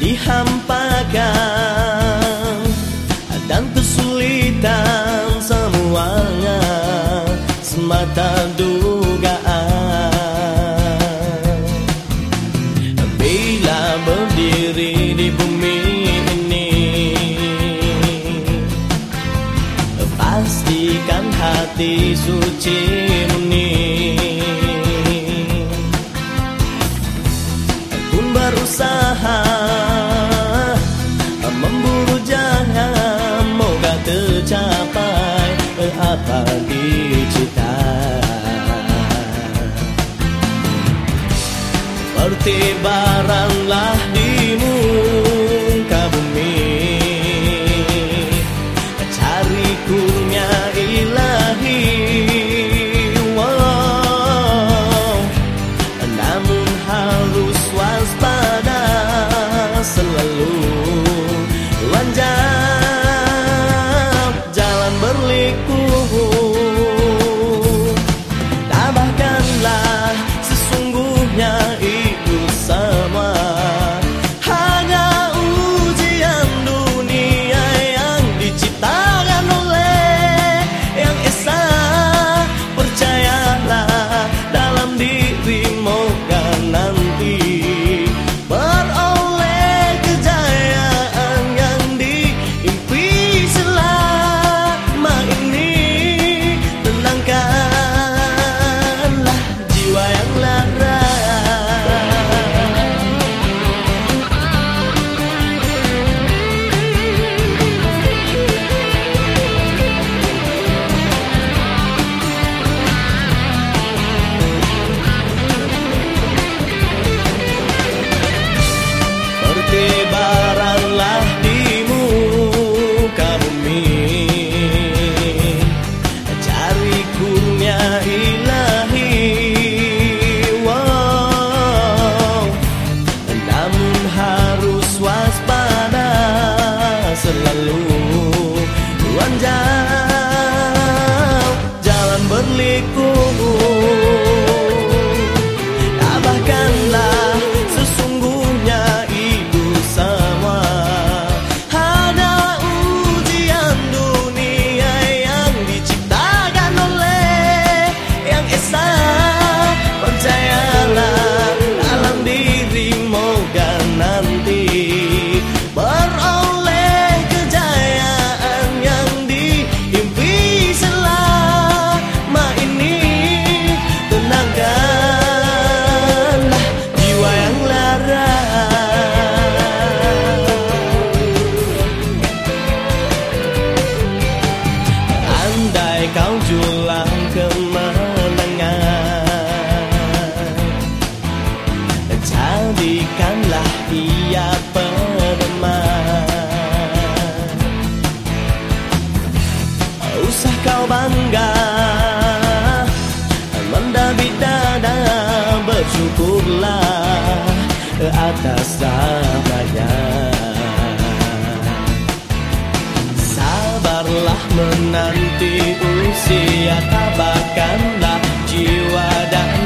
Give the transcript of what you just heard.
dihampakan dan kesulitan semuanya semata dugaan bila berdiri di bumi ini pastikan hati suci ini. Pagi dicita? Seperti baranglah di muka bumi. Cariku ilang menjulang kemenangan Jadikanlah ia pedoman Usah kau bangga Mendabik dada bersyukurlah atas tanah telah menanti usia Tabahkanlah jiwa dan